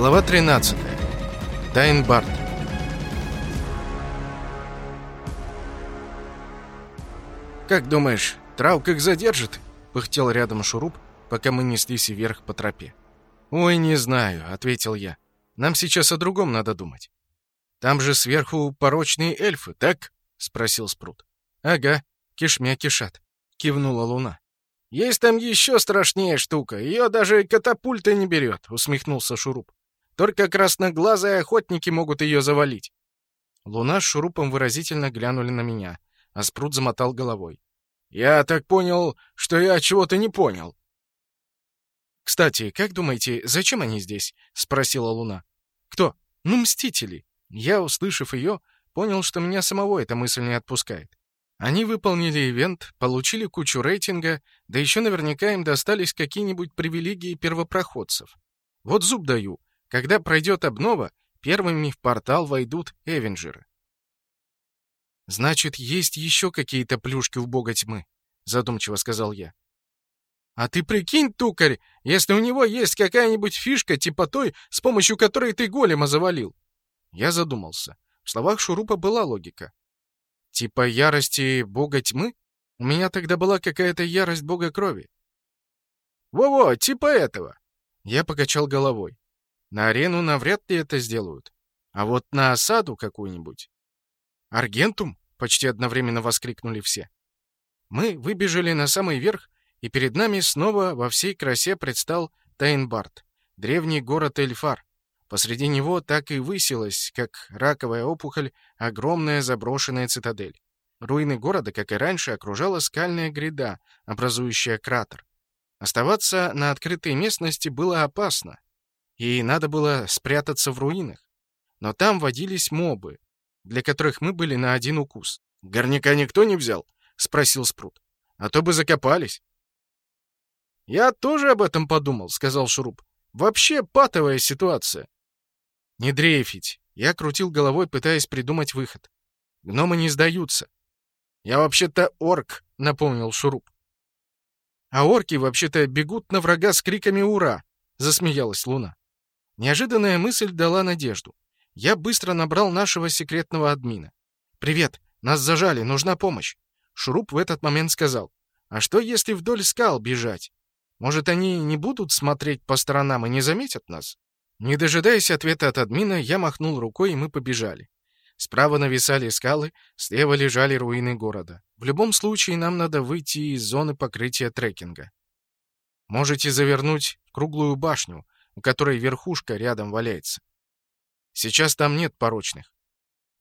Глава 13. Тайнбард. «Как думаешь, Траук их задержит?» — пыхтел рядом шуруп, пока мы неслись вверх по тропе. «Ой, не знаю», — ответил я. «Нам сейчас о другом надо думать». «Там же сверху порочные эльфы, так?» — спросил Спрут. «Ага, кишмя кишат», — кивнула Луна. «Есть там еще страшнее штука, ее даже катапульта не берет», — усмехнулся Шуруп. «Только красноглазые охотники могут ее завалить». Луна с Шурупом выразительно глянули на меня, а Спрут замотал головой. «Я так понял, что я чего-то не понял». «Кстати, как думаете, зачем они здесь?» — спросила Луна. «Кто? Ну, Мстители». Я, услышав ее, понял, что меня самого эта мысль не отпускает. Они выполнили ивент, получили кучу рейтинга, да еще наверняка им достались какие-нибудь привилегии первопроходцев. Вот зуб даю, когда пройдет обнова, первыми в портал войдут Эвенджеры. «Значит, есть еще какие-то плюшки у бога тьмы», — задумчиво сказал я. «А ты прикинь, тукарь, если у него есть какая-нибудь фишка типа той, с помощью которой ты голема завалил». Я задумался. В словах Шурупа была логика. Типа ярости бога тьмы? У меня тогда была какая-то ярость бога крови. Во-во, типа этого. Я покачал головой. На арену навряд ли это сделают. А вот на осаду какую-нибудь. Аргентум? Почти одновременно воскликнули все. Мы выбежали на самый верх, и перед нами снова во всей красе предстал Тайнбард, древний город Эльфар. Посреди него так и высилась, как раковая опухоль, огромная заброшенная цитадель. Руины города, как и раньше, окружала скальная гряда, образующая кратер. Оставаться на открытой местности было опасно, и надо было спрятаться в руинах. Но там водились мобы, для которых мы были на один укус. «Горняка никто не взял?» — спросил Спрут. «А то бы закопались». «Я тоже об этом подумал», — сказал Шуруп. «Вообще патовая ситуация. «Не дрейфить!» Я крутил головой, пытаясь придумать выход. Гномы не сдаются. «Я вообще-то орк», — напомнил Шуруп. «А орки вообще-то бегут на врага с криками «Ура!»» — засмеялась Луна. Неожиданная мысль дала надежду. Я быстро набрал нашего секретного админа. «Привет! Нас зажали, нужна помощь!» Шуруп в этот момент сказал. «А что, если вдоль скал бежать? Может, они не будут смотреть по сторонам и не заметят нас?» Не дожидаясь ответа от админа, я махнул рукой, и мы побежали. Справа нависали скалы, слева лежали руины города. В любом случае, нам надо выйти из зоны покрытия трекинга. Можете завернуть в круглую башню, у которой верхушка рядом валяется. Сейчас там нет порочных.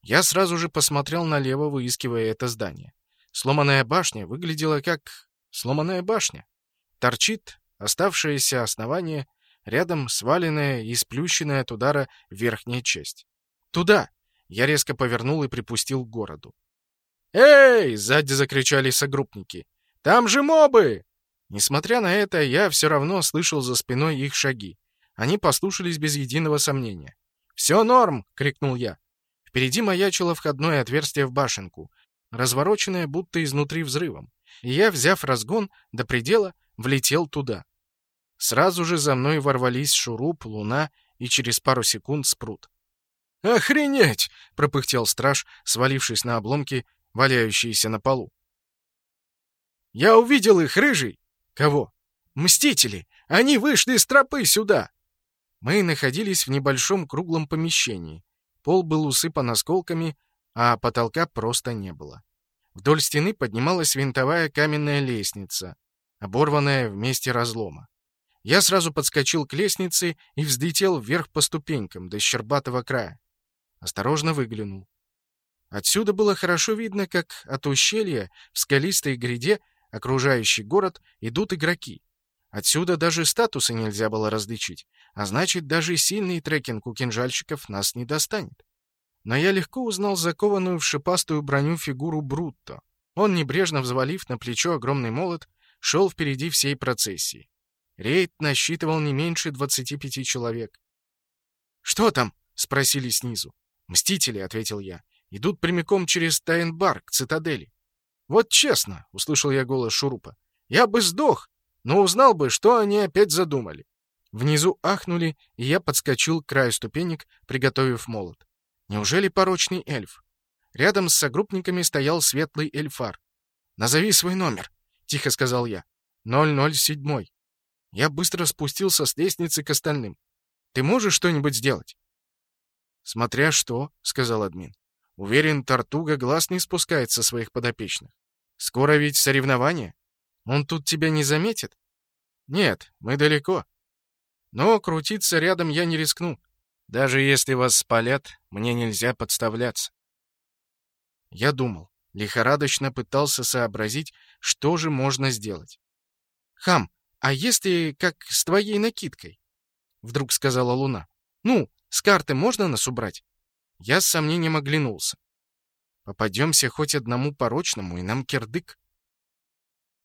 Я сразу же посмотрел налево, выискивая это здание. Сломанная башня выглядела как сломанная башня. Торчит оставшееся основание Рядом сваленная и сплющенная от удара верхняя часть. «Туда!» Я резко повернул и припустил к городу. «Эй!» — сзади закричали согруппники. «Там же мобы!» Несмотря на это, я все равно слышал за спиной их шаги. Они послушались без единого сомнения. «Все норм!» — крикнул я. Впереди маячило входное отверстие в башенку, развороченное будто изнутри взрывом. И я, взяв разгон до предела, влетел туда. Сразу же за мной ворвались шуруп, луна и через пару секунд спрут. «Охренеть!» — пропыхтел страж, свалившись на обломки, валяющиеся на полу. «Я увидел их, рыжий!» «Кого?» «Мстители! Они вышли с тропы сюда!» Мы находились в небольшом круглом помещении. Пол был усыпан осколками, а потолка просто не было. Вдоль стены поднималась винтовая каменная лестница, оборванная в месте разлома. Я сразу подскочил к лестнице и взлетел вверх по ступенькам до щербатого края. Осторожно выглянул. Отсюда было хорошо видно, как от ущелья в скалистой гряде, окружающий город, идут игроки. Отсюда даже статусы нельзя было различить, а значит, даже сильный трекинг у кинжальщиков нас не достанет. Но я легко узнал закованную в шипастую броню фигуру Брутто. Он, небрежно взвалив на плечо огромный молот, шел впереди всей процессии. Рейд насчитывал не меньше 25 человек. «Что там?» — спросили снизу. «Мстители», — ответил я. «Идут прямиком через Тайнбар к цитадели». «Вот честно», — услышал я голос Шурупа, — «я бы сдох, но узнал бы, что они опять задумали». Внизу ахнули, и я подскочил к краю ступенек, приготовив молот. Неужели порочный эльф? Рядом с согруппниками стоял светлый эльфар. «Назови свой номер», — тихо сказал я. «007». Я быстро спустился с лестницы к остальным. «Ты можешь что-нибудь сделать?» «Смотря что», — сказал админ. «Уверен, Тартуга глаз не спускает со своих подопечных. Скоро ведь соревнование. Он тут тебя не заметит?» «Нет, мы далеко. Но крутиться рядом я не рискну. Даже если вас спалят, мне нельзя подставляться». Я думал, лихорадочно пытался сообразить, что же можно сделать. «Хам, а если как с твоей накидкой?» Вдруг сказала Луна. «Ну, с карты можно нас убрать?» Я с сомнением оглянулся. «Попадемся хоть одному порочному, и нам кирдык».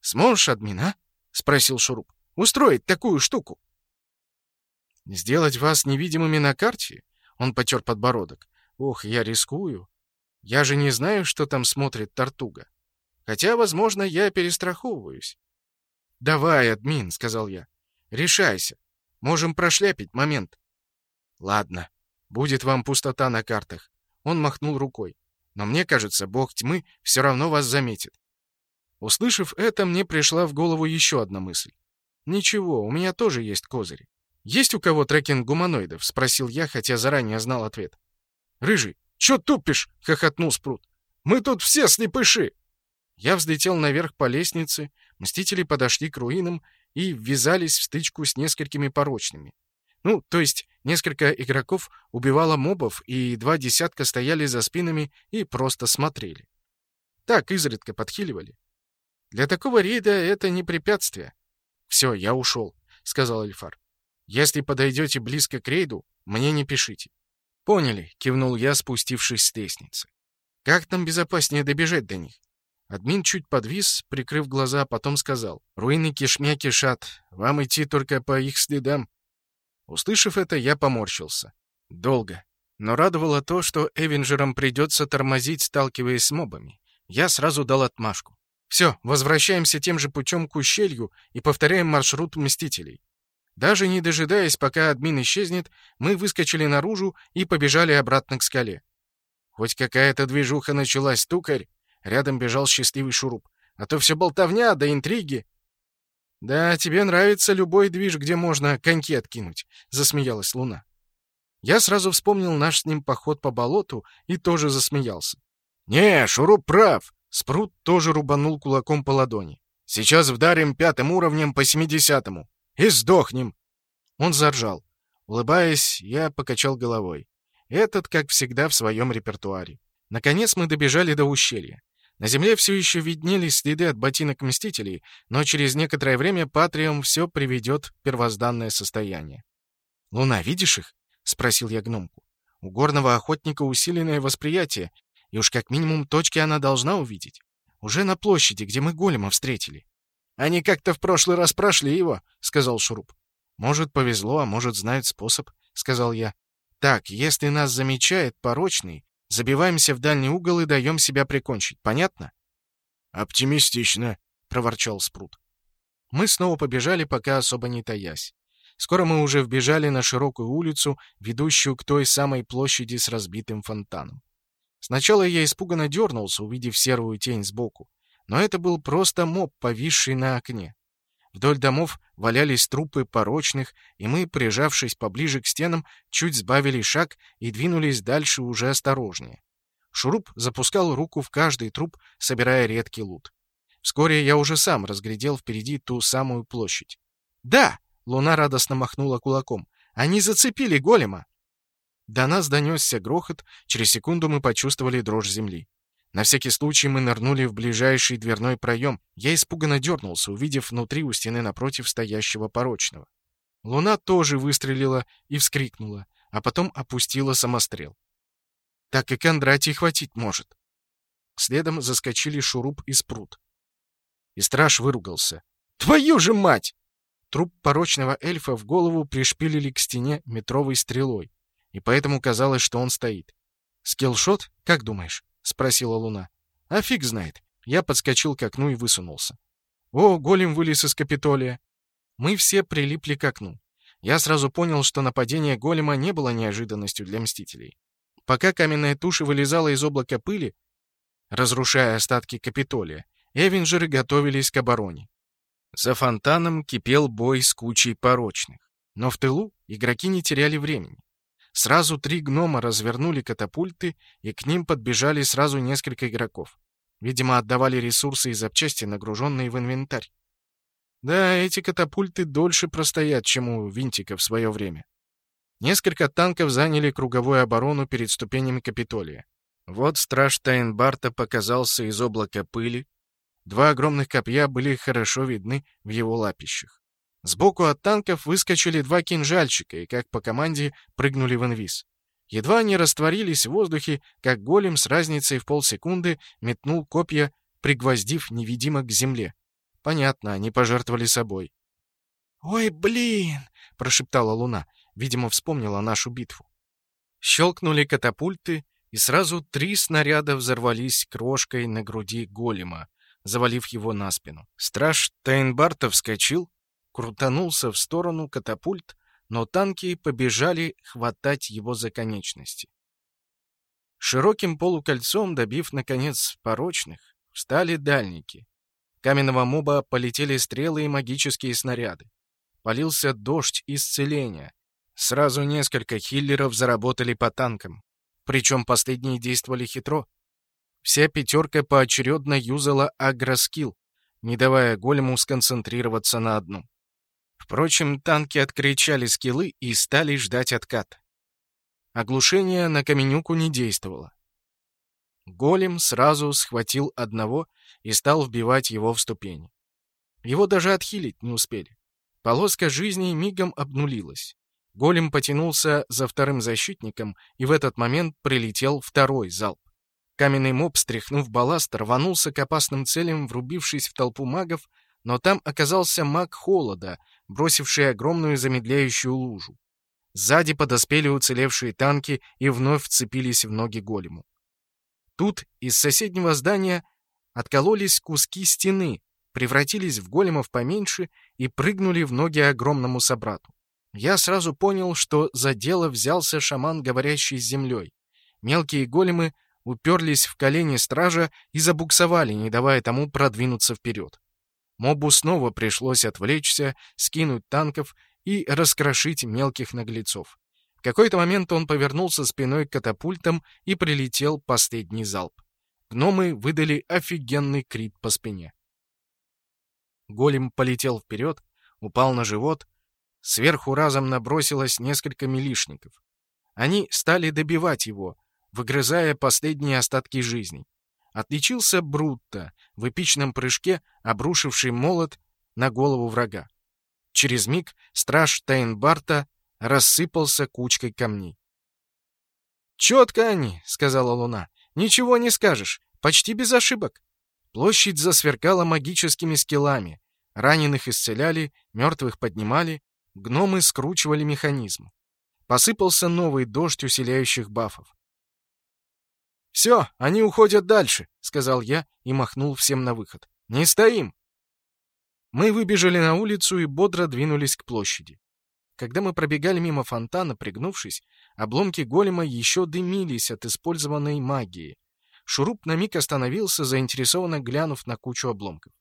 «Сможешь, админ, а?» — спросил Шуруп. «Устроить такую штуку?» «Сделать вас невидимыми на карте?» Он потер подбородок. «Ох, я рискую. Я же не знаю, что там смотрит Тартуга. Хотя, возможно, я перестраховываюсь». «Давай, админ», — сказал я. «Решайся. Можем прошляпить момент». «Ладно. Будет вам пустота на картах». Он махнул рукой. «Но мне кажется, бог тьмы все равно вас заметит». Услышав это, мне пришла в голову еще одна мысль. «Ничего, у меня тоже есть козыри. Есть у кого трекинг гуманоидов?» — спросил я, хотя заранее знал ответ. «Рыжий, чё тупишь?» — хохотнул Спрут. «Мы тут все слепыши!» Я взлетел наверх по лестнице, мстители подошли к руинам и ввязались в стычку с несколькими порочными. Ну, то есть несколько игроков убивало мобов, и два десятка стояли за спинами и просто смотрели. Так, изредка подхиливали. Для такого рейда это не препятствие. «Все, я ушел», — сказал Эльфар. «Если подойдете близко к рейду, мне не пишите». «Поняли», — кивнул я, спустившись с лестницы. «Как там безопаснее добежать до них?» Админ чуть подвис, прикрыв глаза, потом сказал. «Руины кишмя кишат. Вам идти только по их следам». Услышав это, я поморщился. Долго. Но радовало то, что Эвенджерам придется тормозить, сталкиваясь с мобами. Я сразу дал отмашку. Все, возвращаемся тем же путем к ущелью и повторяем маршрут Мстителей. Даже не дожидаясь, пока админ исчезнет, мы выскочили наружу и побежали обратно к скале. Хоть какая-то движуха началась, тукарь. Рядом бежал счастливый шуруп. А то все болтовня да интриги. «Да, тебе нравится любой движ, где можно коньки откинуть», — засмеялась Луна. Я сразу вспомнил наш с ним поход по болоту и тоже засмеялся. «Не, Шуруп прав!» Спрут тоже рубанул кулаком по ладони. «Сейчас вдарим пятым уровнем по семидесятому. И сдохнем!» Он заржал. Улыбаясь, я покачал головой. Этот, как всегда, в своем репертуаре. Наконец мы добежали до ущелья. На земле все еще виднелись следы от ботинок Мстителей, но через некоторое время Патриум все приведет в первозданное состояние. «Луна, видишь их?» — спросил я гномку. «У горного охотника усиленное восприятие, и уж как минимум точки она должна увидеть. Уже на площади, где мы голема встретили». «Они как-то в прошлый раз прошли его», — сказал Шуруп. «Может, повезло, а может, знают способ», — сказал я. «Так, если нас замечает порочный, Забиваемся в дальний угол и даем себя прикончить. Понятно? Оптимистично, проворчал Спрут. Мы снова побежали, пока особо не таясь. Скоро мы уже вбежали на широкую улицу, ведущую к той самой площади с разбитым фонтаном. Сначала я испуганно дернулся, увидев серую тень сбоку, но это был просто моб, повисший на окне. Вдоль домов валялись трупы порочных, и мы, прижавшись поближе к стенам, чуть сбавили шаг и двинулись дальше уже осторожнее. Шуруп запускал руку в каждый труп, собирая редкий лут. Вскоре я уже сам разглядел впереди ту самую площадь. «Да!» — Луна радостно махнула кулаком. «Они зацепили голема!» До нас донесся грохот, через секунду мы почувствовали дрожь земли. На всякий случай мы нырнули в ближайший дверной проем. Я испуганно дернулся, увидев внутри у стены напротив стоящего порочного. Луна тоже выстрелила и вскрикнула, а потом опустила самострел. Так и Кондратий хватить может. Следом заскочили шуруп и спрут. И страж выругался. «Твою же мать!» Труп порочного эльфа в голову пришпилили к стене метровой стрелой, и поэтому казалось, что он стоит. «Скиллшот, как думаешь?» — спросила Луна. «А фиг знает». Я подскочил к окну и высунулся. О, голем вылез из Капитолия. Мы все прилипли к окну. Я сразу понял, что нападение голема не было неожиданностью для Мстителей. Пока каменная туша вылезала из облака пыли, разрушая остатки Капитолия, Эвенджеры готовились к обороне. За фонтаном кипел бой с кучей порочных. Но в тылу игроки не теряли времени. Сразу три гнома развернули катапульты, и к ним подбежали сразу несколько игроков. Видимо, отдавали ресурсы и запчасти, нагруженные в инвентарь. Да, эти катапульты дольше простоят, чем у винтика в свое время. Несколько танков заняли круговую оборону перед ступенями Капитолия. Вот страж Тайнбарта показался из облака пыли. Два огромных копья были хорошо видны в его лапищах. Сбоку от танков выскочили два кинжальчика и, как по команде, прыгнули в инвиз. Едва они растворились в воздухе, как голем с разницей в полсекунды метнул копья, пригвоздив невидимо к земле. Понятно, они пожертвовали собой. «Ой, блин!» — прошептала Луна. Видимо, вспомнила нашу битву. Щелкнули катапульты, и сразу три снаряда взорвались крошкой на груди голема, завалив его на спину. Страж Тайнбарта вскочил, крутанулся в сторону катапульт, но танки побежали хватать его за конечности. Широким полукольцом, добив, наконец, порочных, встали дальники. Каменного моба полетели стрелы и магические снаряды. Полился дождь исцеления. Сразу несколько хиллеров заработали по танкам. Причем последние действовали хитро. Вся пятерка поочередно юзала агроскилл, не давая голему сконцентрироваться на одном. Впрочем, танки откричали скиллы и стали ждать откат. Оглушение на Каменюку не действовало. Голем сразу схватил одного и стал вбивать его в ступени. Его даже отхилить не успели. Полоска жизни мигом обнулилась. Голем потянулся за вторым защитником, и в этот момент прилетел второй залп. Каменный моб, стряхнув балласт, рванулся к опасным целям, врубившись в толпу магов, но там оказался маг холода, бросивший огромную замедляющую лужу. Сзади подоспели уцелевшие танки и вновь вцепились в ноги голему. Тут из соседнего здания откололись куски стены, превратились в големов поменьше и прыгнули в ноги огромному собрату. Я сразу понял, что за дело взялся шаман, говорящий с землей. Мелкие големы уперлись в колени стража и забуксовали, не давая тому продвинуться вперед. Мобу снова пришлось отвлечься, скинуть танков и раскрошить мелких наглецов. В какой-то момент он повернулся спиной к катапультам и прилетел последний залп. Гномы выдали офигенный крит по спине. Голем полетел вперед, упал на живот. Сверху разом набросилось несколько милишников. Они стали добивать его, выгрызая последние остатки жизни. Отличился Брутто, в эпичном прыжке обрушивший молот на голову врага. Через миг страж Тайнбарта рассыпался кучкой камней. «Четко они», — сказала Луна. «Ничего не скажешь. Почти без ошибок». Площадь засверкала магическими скиллами. Раненых исцеляли, мертвых поднимали, гномы скручивали механизм. Посыпался новый дождь усиляющих бафов. «Все, они уходят дальше», — сказал я и махнул всем на выход. «Не стоим!» Мы выбежали на улицу и бодро двинулись к площади. Когда мы пробегали мимо фонтана, пригнувшись, обломки голема еще дымились от использованной магии. Шуруп на миг остановился, заинтересованно глянув на кучу обломков.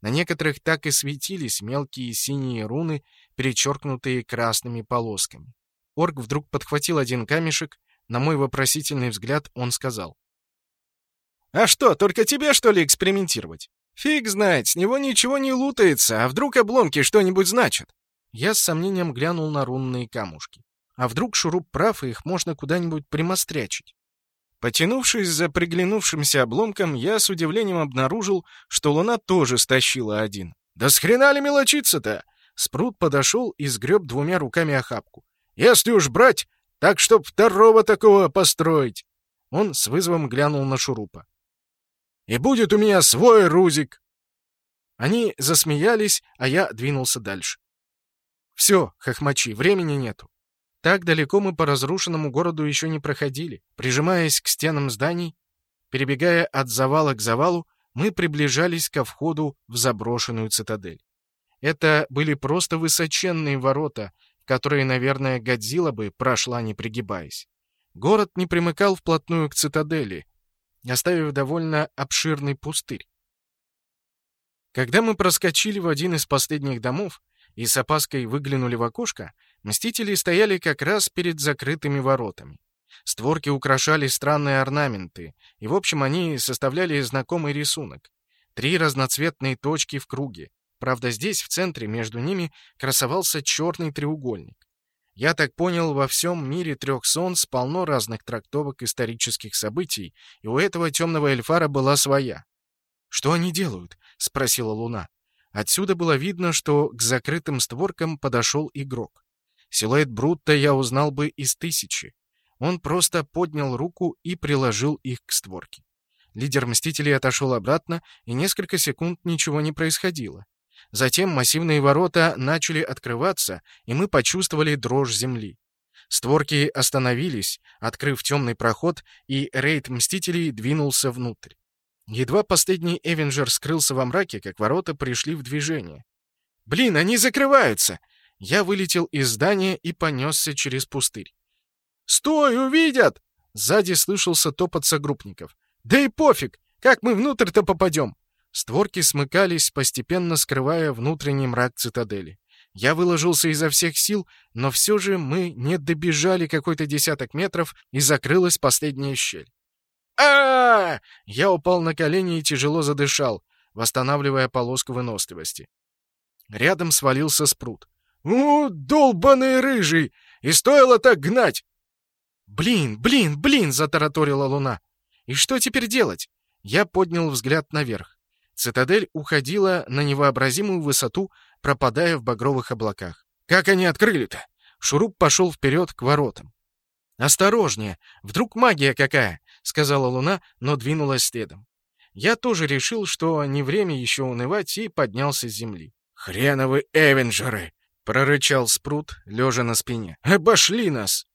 На некоторых так и светились мелкие синие руны, перечеркнутые красными полосками. Орк вдруг подхватил один камешек на мой вопросительный взгляд он сказал. «А что, только тебе, что ли, экспериментировать? Фиг знает, с него ничего не лутается, а вдруг обломки что-нибудь значат?» Я с сомнением глянул на рунные камушки. А вдруг шуруп прав, и их можно куда-нибудь примострячить? Потянувшись за приглянувшимся обломком, я с удивлением обнаружил, что луна тоже стащила один. «Да с хрена ли мелочиться-то?» Спрут подошел и сгреб двумя руками охапку. «Если уж брать, так, чтоб второго такого построить!» Он с вызовом глянул на Шурупа. «И будет у меня свой рузик!» Они засмеялись, а я двинулся дальше. «Все, хохмачи, времени нету. Так далеко мы по разрушенному городу еще не проходили. Прижимаясь к стенам зданий, перебегая от завала к завалу, мы приближались ко входу в заброшенную цитадель. Это были просто высоченные ворота, которые, наверное, Годзилла бы прошла, не пригибаясь. Город не примыкал вплотную к цитадели, оставив довольно обширный пустырь. Когда мы проскочили в один из последних домов и с опаской выглянули в окошко, мстители стояли как раз перед закрытыми воротами. Створки украшали странные орнаменты, и, в общем, они составляли знакомый рисунок. Три разноцветные точки в круге. Правда, здесь, в центре, между ними, красовался черный треугольник. Я так понял, во всем мире трех солнц полно разных трактовок исторических событий, и у этого темного эльфара была своя. «Что они делают?» — спросила Луна. Отсюда было видно, что к закрытым створкам подошел игрок. Силуэт Брутта я узнал бы из тысячи. Он просто поднял руку и приложил их к створке. Лидер Мстителей отошел обратно, и несколько секунд ничего не происходило. Затем массивные ворота начали открываться, и мы почувствовали дрожь земли. Створки остановились, открыв темный проход, и рейд Мстителей двинулся внутрь. Едва последний Эвенджер скрылся во мраке, как ворота пришли в движение. «Блин, они закрываются!» Я вылетел из здания и понесся через пустырь. «Стой, увидят!» Сзади слышался топот согруппников. «Да и пофиг! Как мы внутрь-то попадем?» Створки смыкались, постепенно скрывая внутренний мрак цитадели. Я выложился изо всех сил, но все же мы не добежали какой-то десяток метров, и закрылась последняя щель. а, Я упал на колени и тяжело задышал, восстанавливая полоску выносливости. Рядом свалился спрут. «У, долбаный рыжий! И стоило так гнать!» «Блин, блин, блин!» — затараторила луна. «И что теперь делать?» Я поднял взгляд наверх. Цитадель уходила на невообразимую высоту, пропадая в багровых облаках. «Как они открыли-то?» Шуруп пошел вперед к воротам. «Осторожнее! Вдруг магия какая!» — сказала Луна, но двинулась следом. Я тоже решил, что не время еще унывать, и поднялся с земли. «Хреновы Эвенджеры!» — прорычал Спрут, лежа на спине. «Обошли нас!»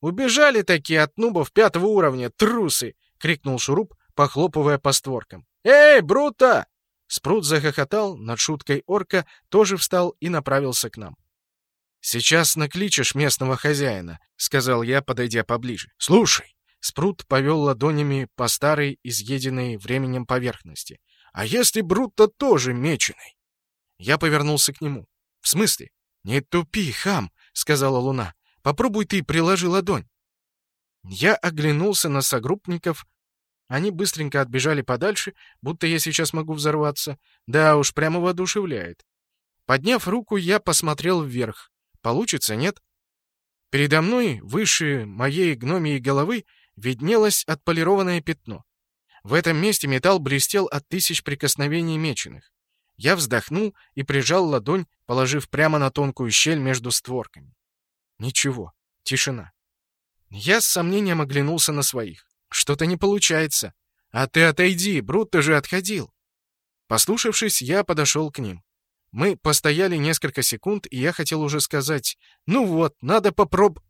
«Убежали такие от нубов пятого уровня, трусы!» — крикнул Шуруп, похлопывая по створкам. «Эй, Брута!» Спрут захохотал над шуткой орка, тоже встал и направился к нам. «Сейчас накличешь местного хозяина», — сказал я, подойдя поближе. «Слушай!» Спрут повел ладонями по старой, изъеденной временем поверхности. «А если Брутто тоже меченый?» Я повернулся к нему. «В смысле?» «Не тупи, хам!» — сказала Луна. «Попробуй ты приложи ладонь». Я оглянулся на согруппников, они быстренько отбежали подальше, будто я сейчас могу взорваться. Да уж, прямо воодушевляет. Подняв руку, я посмотрел вверх. Получится, нет? Передо мной, выше моей гномией головы, виднелось отполированное пятно. В этом месте металл блестел от тысяч прикосновений меченых. Я вздохнул и прижал ладонь, положив прямо на тонкую щель между створками. Ничего, тишина. Я с сомнением оглянулся на своих. Что-то не получается. А ты отойди, Брут, ты же отходил. Послушавшись, я подошел к ним. Мы постояли несколько секунд, и я хотел уже сказать «Ну вот, надо попроб...»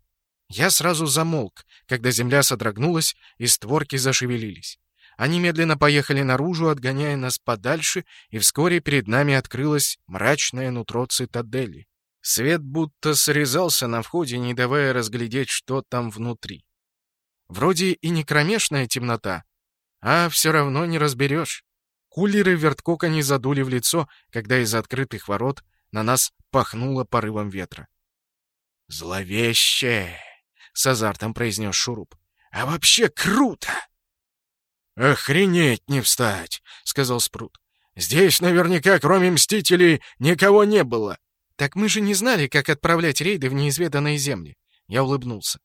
Я сразу замолк, когда земля содрогнулась, и створки зашевелились. Они медленно поехали наружу, отгоняя нас подальше, и вскоре перед нами открылось мрачное нутро цитадели. Свет будто срезался на входе, не давая разглядеть, что там внутри. Вроде и не кромешная темнота, а все равно не разберешь. Кулеры верткока не задули в лицо, когда из открытых ворот на нас пахнуло порывом ветра. «Зловеще!» — с азартом произнес Шуруп. «А вообще круто!» «Охренеть не встать!» — сказал Спрут. «Здесь наверняка, кроме Мстителей, никого не было!» «Так мы же не знали, как отправлять рейды в неизведанные земли!» Я улыбнулся.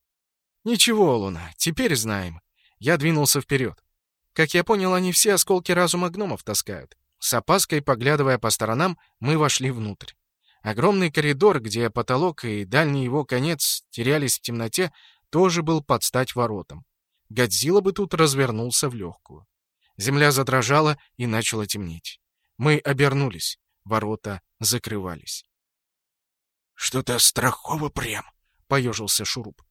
«Ничего, Луна, теперь знаем». Я двинулся вперед. Как я понял, они все осколки разума гномов таскают. С опаской, поглядывая по сторонам, мы вошли внутрь. Огромный коридор, где потолок и дальний его конец терялись в темноте, тоже был под стать воротам. Годзилла бы тут развернулся в легкую. Земля задрожала и начала темнеть. Мы обернулись. Ворота закрывались. «Что-то страхово прям», — поежился Шуруп.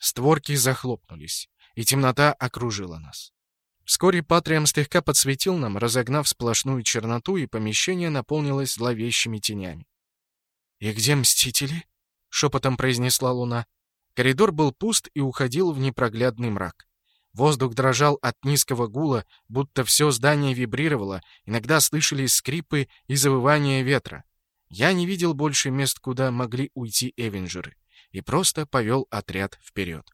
Створки захлопнулись, и темнота окружила нас. Вскоре Патриам слегка подсветил нам, разогнав сплошную черноту, и помещение наполнилось зловещими тенями. «И где Мстители?» — шепотом произнесла Луна. Коридор был пуст и уходил в непроглядный мрак. Воздух дрожал от низкого гула, будто все здание вибрировало, иногда слышались скрипы и завывания ветра. Я не видел больше мест, куда могли уйти эвенджеры, и просто повел отряд вперед.